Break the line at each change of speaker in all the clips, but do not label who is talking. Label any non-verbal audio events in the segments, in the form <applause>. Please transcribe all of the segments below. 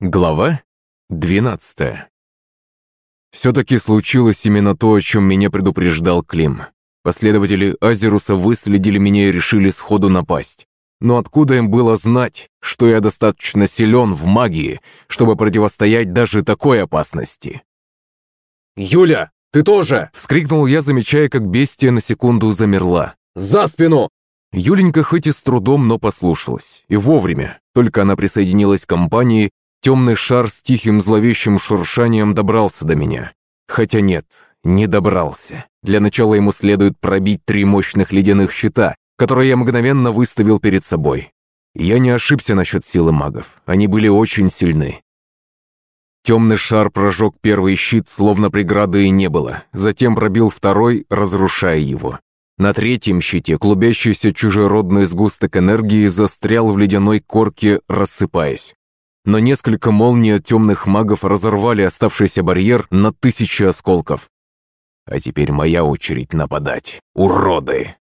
Глава 12 Все-таки случилось именно то, о чем меня предупреждал Клим. Последователи Азеруса выследили меня и решили сходу напасть. Но откуда им было знать, что я достаточно силен в магии, чтобы противостоять даже такой опасности?
«Юля, ты тоже!»
— вскрикнул я, замечая, как бестия на секунду замерла.
«За спину!»
Юленька хоть и с трудом, но послушалась. И вовремя. Только она присоединилась к компании, Темный шар с тихим зловещим шуршанием добрался до меня. Хотя нет, не добрался. Для начала ему следует пробить три мощных ледяных щита, которые я мгновенно выставил перед собой. Я не ошибся насчет силы магов, они были очень сильны. Темный шар прожег первый щит, словно преграды и не было, затем пробил второй, разрушая его. На третьем щите клубящийся чужеродный сгусток энергии застрял в ледяной корке, рассыпаясь но несколько молний от темных магов разорвали оставшийся барьер на тысячи осколков. А теперь моя очередь нападать. Уроды!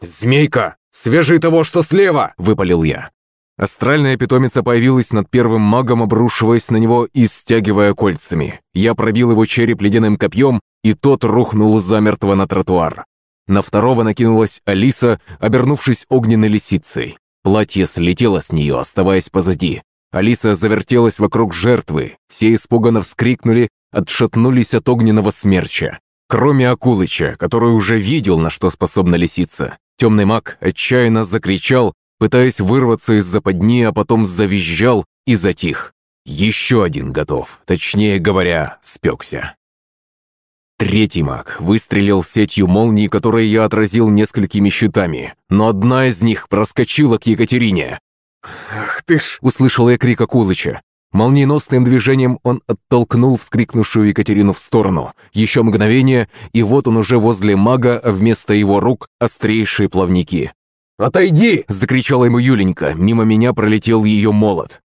«Змейка! Свяжи того, что слева!» — выпалил я.
Астральная питомица появилась над первым магом, обрушиваясь на него и стягивая кольцами. Я пробил его череп ледяным копьем, и тот рухнул замертво на тротуар. На второго накинулась Алиса, обернувшись огненной лисицей. Платье слетело с нее, оставаясь позади. Алиса завертелась вокруг жертвы, все испуганно вскрикнули, отшатнулись от огненного смерча. Кроме Акулыча, который уже видел, на что способна лисица. Темный маг отчаянно закричал, пытаясь вырваться из западни, а потом завизжал и затих. Еще один готов, точнее говоря, спекся. Третий маг выстрелил сетью молний, которые я отразил несколькими щитами, но одна из них проскочила к Екатерине.
«Ах ты ж!»
— услышал я крик Акулыча. Молниеносным движением он оттолкнул вскрикнувшую Екатерину в сторону. Еще мгновение, и вот он уже возле мага, а вместо его рук острейшие плавники.
«Отойди!»
— закричала ему Юленька. Мимо меня пролетел ее молот.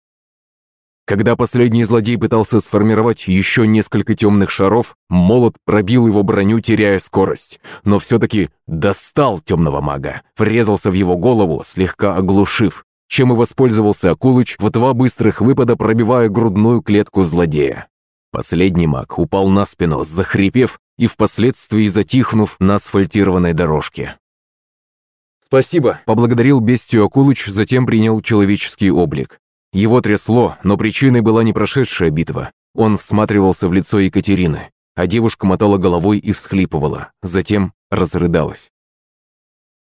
Когда последний злодей пытался сформировать еще несколько темных шаров, молот пробил его броню, теряя скорость. Но все-таки достал темного мага, врезался в его голову, слегка оглушив чем и воспользовался Акулыч в два быстрых выпада, пробивая грудную клетку злодея. Последний маг упал на спину, захрипев и впоследствии затихнув на асфальтированной дорожке.
«Спасибо», —
поблагодарил бестию Акулыч, затем принял человеческий облик. Его трясло, но причиной была не прошедшая битва. Он всматривался в лицо Екатерины, а девушка мотала головой и всхлипывала, затем разрыдалась.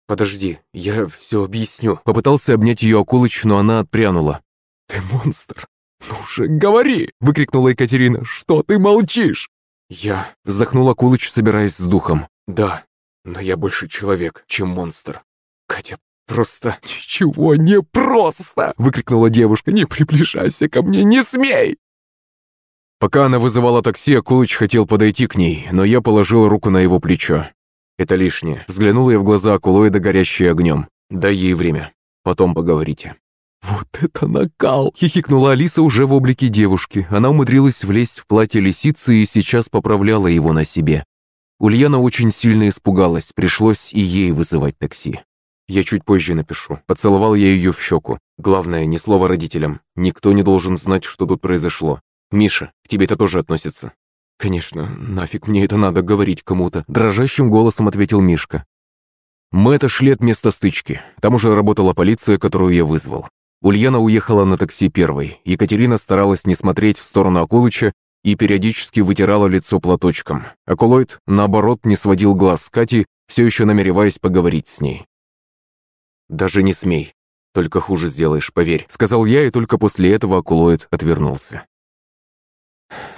«Подожди, я все объясню».
Попытался обнять ее Акулыч, но она отпрянула.
«Ты монстр! Ну уже говори!» — выкрикнула Екатерина. «Что ты молчишь?» «Я...» — вздохнул Акулыч, собираясь с духом. «Да, но я больше человек, чем монстр. Катя, просто...» <laughs> «Ничего не просто!» — выкрикнула девушка. «Не приближайся ко мне, не смей!»
Пока она вызывала такси, Акулыч хотел подойти к ней, но я положил руку на его плечо. Это лишнее. Взглянула я в глаза Акулоида, горящие огнем. Дай ей время. Потом поговорите.
«Вот это накал!»
— хихикнула Алиса уже в облике девушки. Она умудрилась влезть в платье лисицы и сейчас поправляла его на себе. Ульяна очень сильно испугалась, пришлось и ей вызывать такси. Я чуть позже напишу. Поцеловал я ее в щеку. Главное, ни слова родителям. Никто не должен знать, что тут произошло. Миша, к тебе это тоже относится. «Конечно, нафиг мне это надо говорить кому-то», – дрожащим голосом ответил Мишка. Мы отошли от места стычки. Там уже работала полиция, которую я вызвал. Ульяна уехала на такси первой. Екатерина старалась не смотреть в сторону Акулыча и периодически вытирала лицо платочком. Акулоид, наоборот, не сводил глаз с Кати, все еще намереваясь поговорить с ней. «Даже не смей. Только хуже сделаешь, поверь», — сказал я, и только после этого Акулоид отвернулся.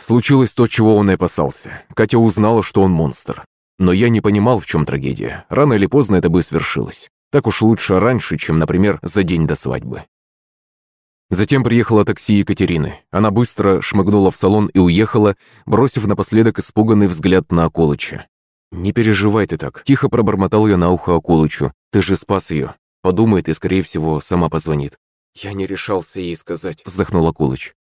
Случилось то, чего он и опасался. Катя узнала, что он монстр. Но я не понимал, в чем трагедия. Рано или поздно это бы свершилось. Так уж лучше раньше, чем, например, за день до свадьбы. Затем приехало такси Екатерины. Она быстро шмыгнула в салон и уехала, бросив напоследок испуганный взгляд на Акулыча. «Не переживай ты так», – тихо пробормотал я на ухо Акулычу. «Ты же спас ее. Подумает и, скорее всего, сама позвонит».
«Я не решался ей сказать», –
вздохнул Акулыч.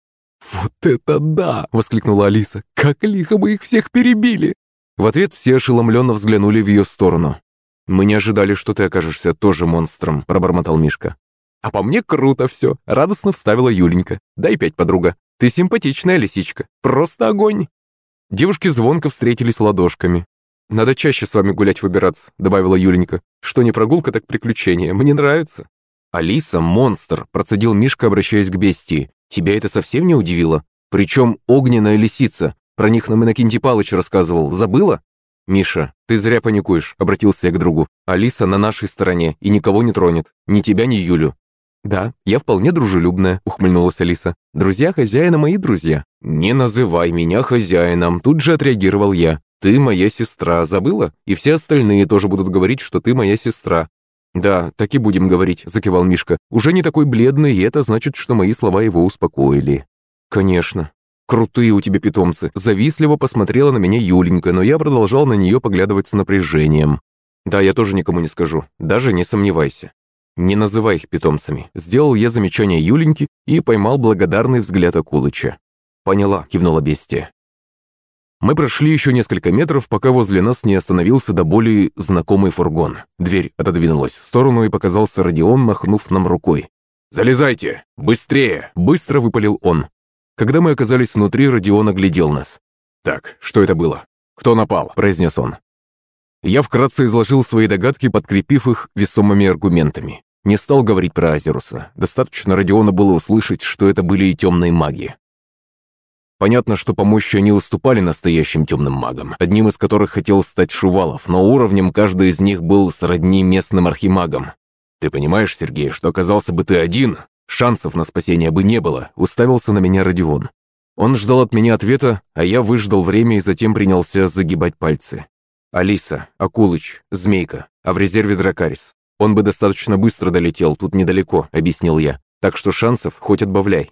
«Вот это да!» — воскликнула Алиса. «Как лихо мы их всех перебили!»
В ответ все ошеломленно взглянули в ее сторону. «Мы не ожидали, что ты окажешься тоже монстром», — пробормотал Мишка.
«А по мне круто все», — радостно вставила Юленька. «Дай пять, подруга. Ты симпатичная лисичка. Просто огонь». Девушки звонко встретились ладошками. «Надо чаще с вами гулять выбираться», — добавила Юленька. «Что не прогулка, так приключение. Мне нравится». «Алиса — монстр», — процедил Мишка, обращаясь к бестии. «Тебя это совсем не удивило? Причем огненная лисица. Про них нам Иннокентий Палыч рассказывал. Забыла?» «Миша, ты зря паникуешь», — обратился я к другу. «Алиса на нашей стороне и никого не тронет. Ни тебя, ни Юлю». «Да, я вполне дружелюбная», — ухмыльнулась Алиса. «Друзья хозяина мои друзья». «Не называй меня хозяином», — тут же отреагировал я. «Ты моя сестра, забыла? И все остальные тоже будут говорить, что ты моя сестра». «Да, так и будем говорить», — закивал Мишка. «Уже не такой бледный, и это значит, что мои слова его успокоили». «Конечно. Крутые у тебя питомцы», — завистливо посмотрела на меня Юленька, но я продолжал на нее поглядывать с напряжением. «Да, я тоже никому не скажу, даже не сомневайся». «Не называй их питомцами», — сделал я замечание Юленьки и поймал благодарный взгляд Акулыча. «Поняла», — кивнула бестия. Мы прошли еще несколько метров, пока возле нас не остановился до более знакомый фургон. Дверь отодвинулась в сторону и показался Родион, махнув нам рукой. «Залезайте! Быстрее!» – быстро выпалил он. Когда мы оказались внутри, Родион оглядел нас. «Так, что это было? Кто напал?» – произнес он. Я вкратце изложил свои догадки, подкрепив их весомыми аргументами. Не стал говорить про Азеруса. Достаточно Родиона было услышать, что это были и темные маги. Понятно, что по мощи они уступали настоящим темным магам, одним из которых хотел стать Шувалов, но уровнем каждый из них был сродни местным архимагам. «Ты понимаешь, Сергей, что оказался бы ты один, шансов на спасение бы не было», уставился на меня Родион. Он ждал от меня ответа, а я выждал время и затем принялся загибать пальцы. Алиса, Акулыч, Змейка, а в резерве Дракарис. Он бы достаточно быстро долетел, тут недалеко, объяснил я. Так что шансов хоть отбавляй.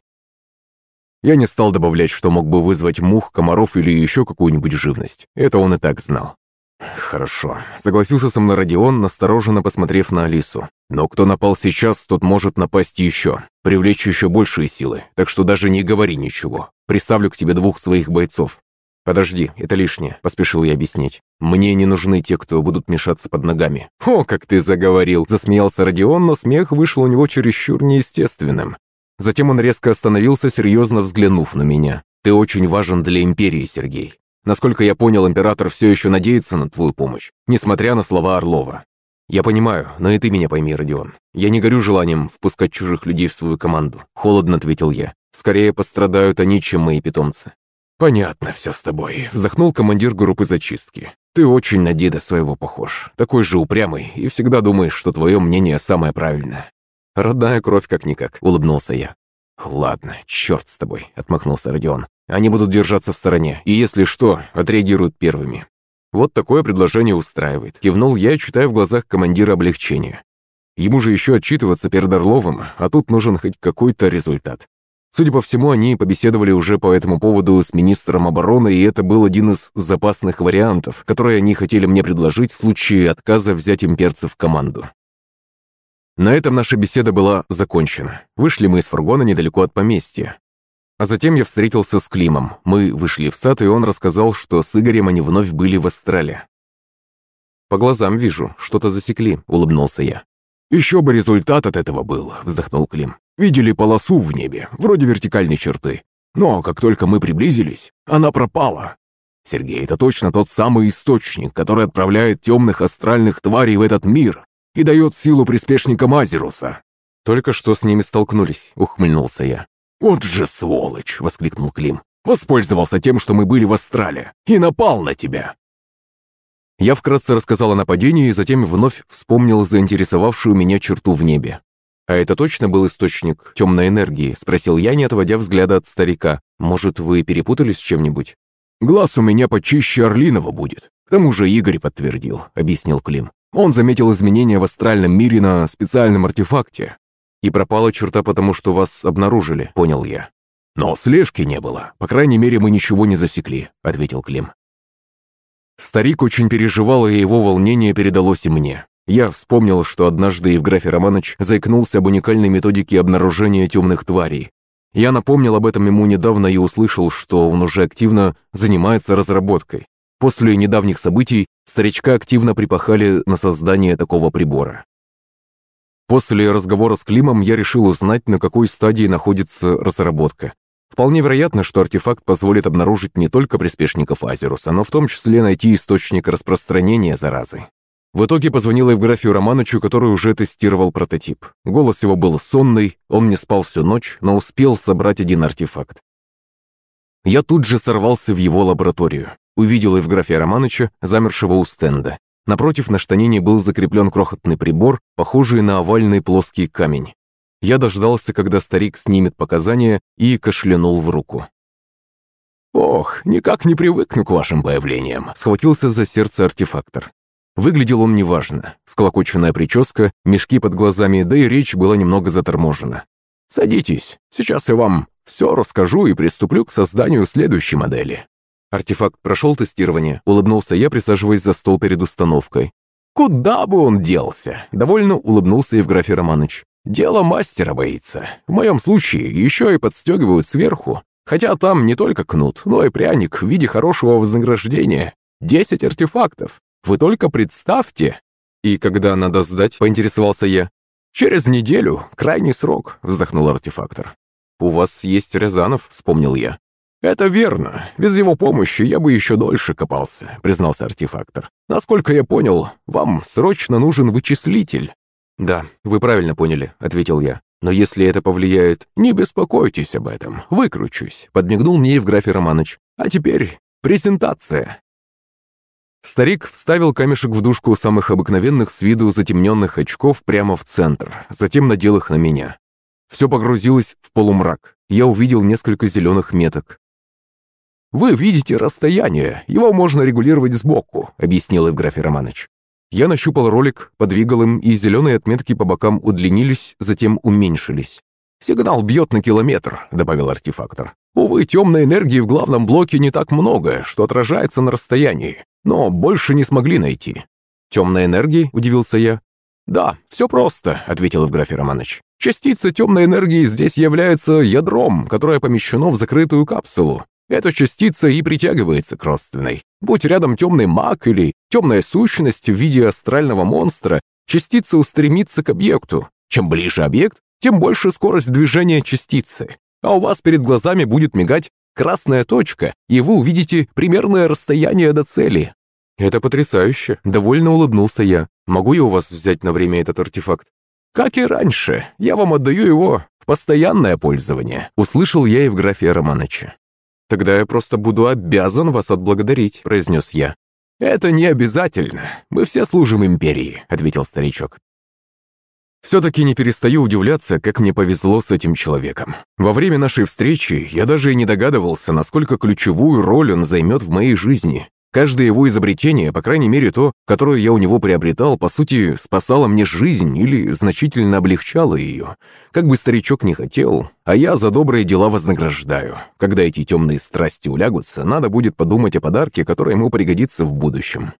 Я не стал добавлять, что мог бы вызвать мух, комаров или еще какую-нибудь живность. Это он и так знал. «Хорошо», — согласился со мной Родион, настороженно посмотрев на Алису. «Но кто напал сейчас, тот может напасть еще, привлечь еще большие силы, так что даже не говори ничего. Приставлю к тебе двух своих бойцов. «Подожди, это лишнее», — поспешил я объяснить. «Мне не нужны те, кто будут мешаться под ногами». «О, как ты заговорил!» — засмеялся Родион, но смех вышел у него чересчур неестественным. Затем он резко остановился, серьезно взглянув на меня. «Ты очень важен для Империи, Сергей. Насколько я понял, Император все еще надеется на твою помощь, несмотря на слова Орлова. Я понимаю, но и ты меня пойми, Родион. Я не горю желанием впускать чужих людей в свою команду», — холодно ответил я. «Скорее пострадают они, чем мои питомцы. «Понятно все с тобой», — вздохнул командир группы зачистки. «Ты очень на деда своего похож. Такой же упрямый и всегда думаешь, что твое мнение самое правильное». «Родная кровь как-никак», — улыбнулся я. «Ладно, черт с тобой», — отмахнулся Родион. «Они будут держаться в стороне, и если что, отреагируют первыми». Вот такое предложение устраивает. Кивнул я, читая в глазах командира облегчения. Ему же еще отчитываться перед Орловым, а тут нужен хоть какой-то результат. Судя по всему, они побеседовали уже по этому поводу с министром обороны, и это был один из запасных вариантов, которые они хотели мне предложить в случае отказа взять имперцев в команду. На этом наша беседа была закончена. Вышли мы из фургона недалеко от поместья. А затем я встретился с Климом. Мы вышли в сад, и он рассказал, что с Игорем они вновь были в Астрале. «По глазам вижу, что-то засекли», — улыбнулся я. «Еще бы результат от этого был», — вздохнул Клим. Видели полосу в небе, вроде вертикальной черты. Но как только мы приблизились, она пропала. Сергей, это точно тот самый источник, который отправляет темных астральных тварей в этот мир и дает силу приспешникам Азеруса. Только что с ними столкнулись, ухмыльнулся я. «Вот же сволочь!» — воскликнул Клим. «Воспользовался тем, что мы были в Астрале, и напал на тебя!» Я вкратце рассказал о нападении и затем вновь вспомнил заинтересовавшую меня черту в небе. «А это точно был источник темной энергии?» – спросил я, не отводя взгляда от старика. «Может, вы перепутали с чем-нибудь?» «Глаз у меня почище Орлиного будет. К тому же Игорь подтвердил», – объяснил Клим. «Он заметил изменения в астральном мире на специальном артефакте. И пропала черта потому, что вас обнаружили», – понял я. «Но слежки не было. По крайней мере, мы ничего не засекли», – ответил Клим. Старик очень переживал, и его волнение передалось и мне. Я вспомнил, что однажды Евграфий Романович заикнулся об уникальной методике обнаружения темных тварей. Я напомнил об этом ему недавно и услышал, что он уже активно занимается разработкой. После недавних событий старичка активно припахали на создание такого прибора.
После разговора с Климом я решил узнать, на какой стадии находится разработка. Вполне вероятно, что артефакт позволит обнаружить не только приспешников Азеруса, но в том числе найти источник распространения заразы. В итоге позвонил Евграфию Романовичу, который уже тестировал прототип. Голос его был сонный, он не спал всю ночь, но успел собрать один артефакт. Я тут же сорвался в его лабораторию. Увидел Евграфия Романовича, замершего у стенда. Напротив на штанине был закреплен крохотный прибор, похожий на овальный плоский камень. Я дождался, когда старик снимет показания, и кашлянул в руку.
«Ох, никак не привыкну к вашим появлениям», —
схватился за сердце артефактор. Выглядел он неважно. Склокоченная прическа, мешки под глазами, да и речь была немного заторможена.
«Садитесь, сейчас я вам все расскажу и приступлю к созданию следующей модели».
Артефакт прошел тестирование, улыбнулся я, присаживаясь за стол перед установкой.
«Куда бы он делся?» — довольно улыбнулся Евграфий Романович. «Дело мастера боится. В моем случае еще и подстегивают сверху. Хотя там не только кнут, но и пряник в виде хорошего вознаграждения. Десять артефактов. Вы только представьте!»
«И когда надо сдать?» — поинтересовался я.
«Через неделю, крайний срок», — вздохнул артефактор.
«У вас есть Рязанов», — вспомнил я.
«Это верно. Без его помощи я бы еще дольше копался», — признался артефактор. «Насколько я понял, вам срочно нужен вычислитель».
«Да, вы правильно поняли», — ответил я. «Но если это повлияет...»
«Не беспокойтесь об этом. Выкручусь», — подмигнул мне Евграфий Романович. «А теперь презентация».
Старик вставил камешек в дужку самых обыкновенных с виду затемненных очков прямо в центр, затем надел их на меня. Все погрузилось в полумрак. Я увидел несколько зеленых меток.
«Вы видите расстояние, его можно регулировать сбоку», — объяснил Евграфий Романович.
Я нащупал ролик, подвигал им, и зеленые отметки по бокам удлинились, затем уменьшились.
«Сигнал бьет на километр», — добавил артефактор. «Увы, темной энергии в главном блоке не так много, что отражается на расстоянии но больше не смогли найти.
«Темной энергии?» – удивился я.
«Да, все просто», – ответил Евграфий Романович. «Частица темной энергии здесь является ядром, которое помещено в закрытую капсулу. Эта частица и притягивается к родственной. Будь рядом темный маг или темная сущность в виде астрального монстра, частица устремится к объекту. Чем ближе объект, тем больше скорость движения частицы. А у вас перед глазами будет мигать красная точка, и вы увидите примерное расстояние до цели».
«Это потрясающе!» – довольно улыбнулся я. «Могу я у вас взять на время этот артефакт?»
«Как и раньше, я вам отдаю его в постоянное пользование», – услышал я Евграфия Романовича.
«Тогда я просто буду обязан вас отблагодарить», – произнес я.
«Это не обязательно. Мы все служим империи», – ответил старичок.
Все-таки не перестаю удивляться, как мне повезло с этим человеком. Во время нашей встречи я даже и не догадывался, насколько ключевую роль он займет в моей жизни. Каждое его изобретение, по крайней мере то, которое я у него приобретал, по сути, спасало мне жизнь или значительно облегчало ее. Как бы старичок не хотел, а я за добрые дела вознаграждаю. Когда эти темные страсти улягутся, надо будет подумать о подарке, который ему пригодится в будущем.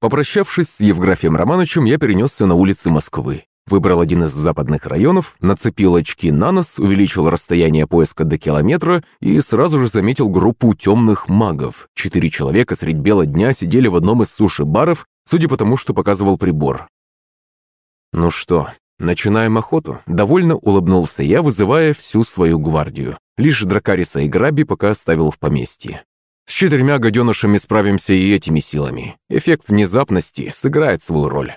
Попрощавшись с Евграфием Романовичем, я перенесся на улицы Москвы. Выбрал один из западных районов, нацепил очки на нос, увеличил расстояние поиска до километра и сразу же заметил группу темных магов. Четыре человека средь бела дня сидели в одном из суши-баров, судя по тому, что показывал прибор. «Ну что, начинаем охоту?» Довольно улыбнулся я, вызывая всю свою гвардию. Лишь Дракариса и Граби пока оставил в поместье. С четырьмя гаденышами справимся и этими силами. Эффект внезапности сыграет свою роль.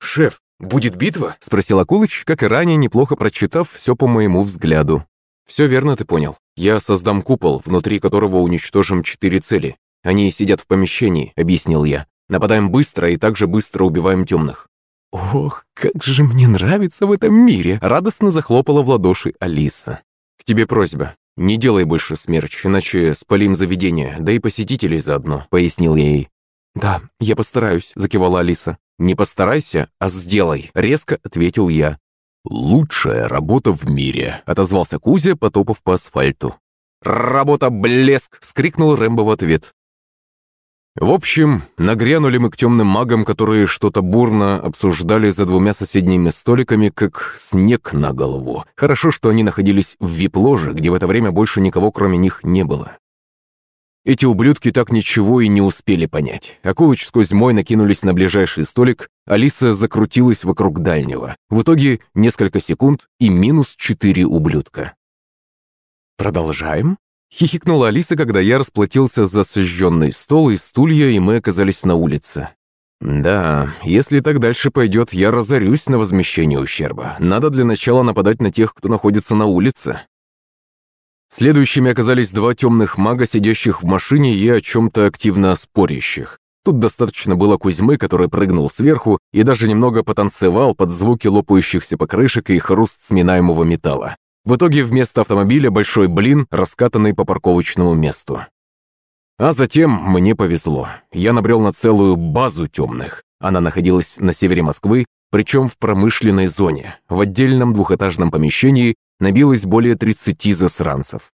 «Шеф, будет битва?»
– спросил Акулыч, как и ранее, неплохо прочитав все по моему взгляду. «Все верно ты понял. Я создам купол, внутри которого уничтожим четыре цели. Они сидят в помещении», – объяснил я. «Нападаем быстро и также быстро убиваем темных».
«Ох, как же мне нравится в этом мире!» – радостно захлопала в ладоши Алиса.
«К тебе просьба. «Не делай больше смерч, иначе спалим заведение, да и посетителей заодно», — пояснил я ей.
«Да, я постараюсь», — закивала Алиса.
«Не постарайся, а сделай», — резко ответил я.
«Лучшая работа в мире», — отозвался Кузя, потопав по асфальту.
«Работа блеск!» — вскрикнул Рэмбо в ответ. В общем, нагрянули мы к темным магам, которые что-то бурно обсуждали за двумя соседними столиками, как снег на голову. Хорошо, что они находились в вип-ложе, где в это время больше никого кроме них не было. Эти ублюдки так ничего и не успели понять. Акулыч с Кузьмой накинулись на ближайший столик, Алиса закрутилась вокруг дальнего. В итоге несколько секунд и минус четыре ублюдка. «Продолжаем?» — хихикнула Алиса, когда я расплатился за сожженный стол и стулья, и мы оказались на улице. «Да, если так дальше пойдет, я разорюсь на возмещение ущерба. Надо для начала нападать на тех, кто находится на улице. Следующими оказались два темных мага, сидящих в машине и о чем-то активно спорящих. Тут достаточно было Кузьмы, который прыгнул сверху и даже немного потанцевал под звуки лопающихся покрышек и хруст сминаемого металла. В итоге вместо автомобиля большой блин, раскатанный по парковочному месту. А затем мне повезло. Я набрел на целую базу темных. Она находилась на севере Москвы, причем в промышленной зоне, в отдельном двухэтажном помещении, набилось более 30 засранцев.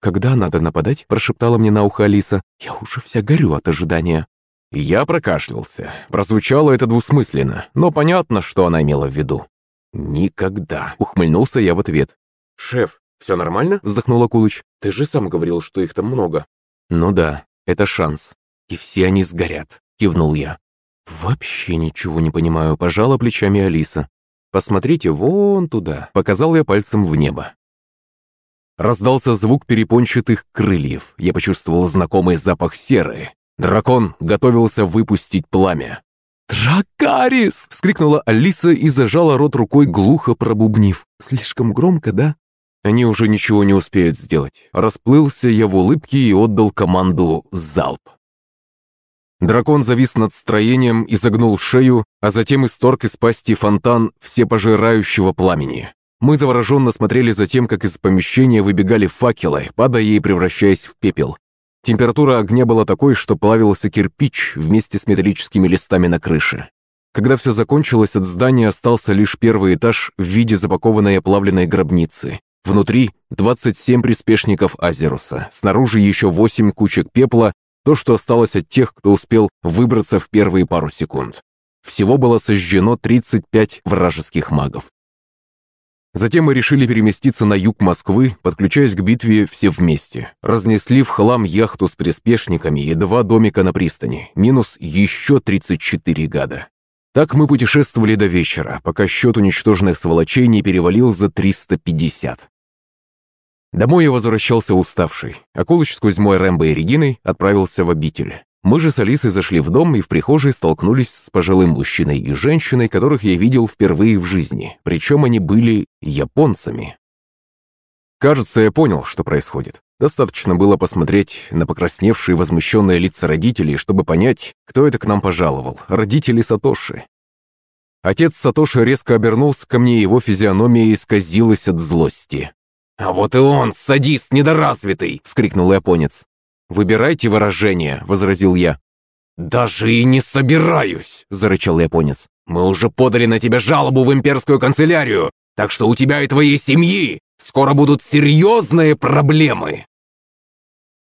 «Когда надо нападать?» – прошептала мне на ухо Алиса. «Я уже вся горю от ожидания». Я прокашлялся. Прозвучало это двусмысленно, но понятно, что она имела в виду. «Никогда», — ухмыльнулся я в ответ.
«Шеф, все нормально?» — вздохнул Акулыч. «Ты же сам говорил, что их там много».
«Ну да, это шанс. И все они сгорят», — кивнул я. «Вообще ничего не понимаю», — пожала плечами Алиса. «Посмотрите вон туда», — показал я пальцем в небо. Раздался звук перепончатых крыльев. Я почувствовал знакомый запах серы. Дракон готовился выпустить пламя. «Дракарис!» — вскрикнула Алиса и зажала рот рукой, глухо пробубнив. «Слишком громко, да?» Они уже ничего не успеют сделать. Расплылся я в улыбке и отдал команду «Залп». Дракон завис над строением, изогнул шею, а затем исторг из пасти фонтан всепожирающего пламени. Мы завороженно смотрели за тем, как из помещения выбегали факелы, падая и превращаясь в пепел. Температура огня была такой, что плавился кирпич вместе с металлическими листами на крыше. Когда все закончилось, от здания остался лишь первый этаж в виде запакованной оплавленной гробницы. Внутри 27 приспешников Азеруса, снаружи еще 8 кучек пепла то, что осталось от тех, кто успел выбраться в первые пару секунд. Всего было сожжено 35 вражеских магов. Затем мы решили переместиться на юг Москвы, подключаясь к битве все вместе. Разнесли в хлам яхту с приспешниками и два домика на пристани, минус еще 34 гада. Так мы путешествовали до вечера, пока счет уничтоженных сволочей не перевалил за 350. Домой я возвращался уставший. Акулыч с Кузьмой, Рэмбо и Региной отправился в обитель. Мы же с Алисой зашли в дом и в прихожей столкнулись с пожилым мужчиной и женщиной, которых я видел впервые в жизни. Причем они были японцами. Кажется, я понял, что происходит. Достаточно было посмотреть на покрасневшие возмущенные лица родителей, чтобы понять, кто это к нам пожаловал. Родители Сатоши. Отец Сатоши резко обернулся ко мне, его физиономия исказилась от злости.
«А вот и он, садист недоразвитый!» — вскрикнул японец.
«Выбирайте выражение», — возразил я.
«Даже и не собираюсь!» — зарычал японец. «Мы уже подали на тебя жалобу в имперскую канцелярию, так что у тебя и твоей семьи скоро будут серьезные проблемы!»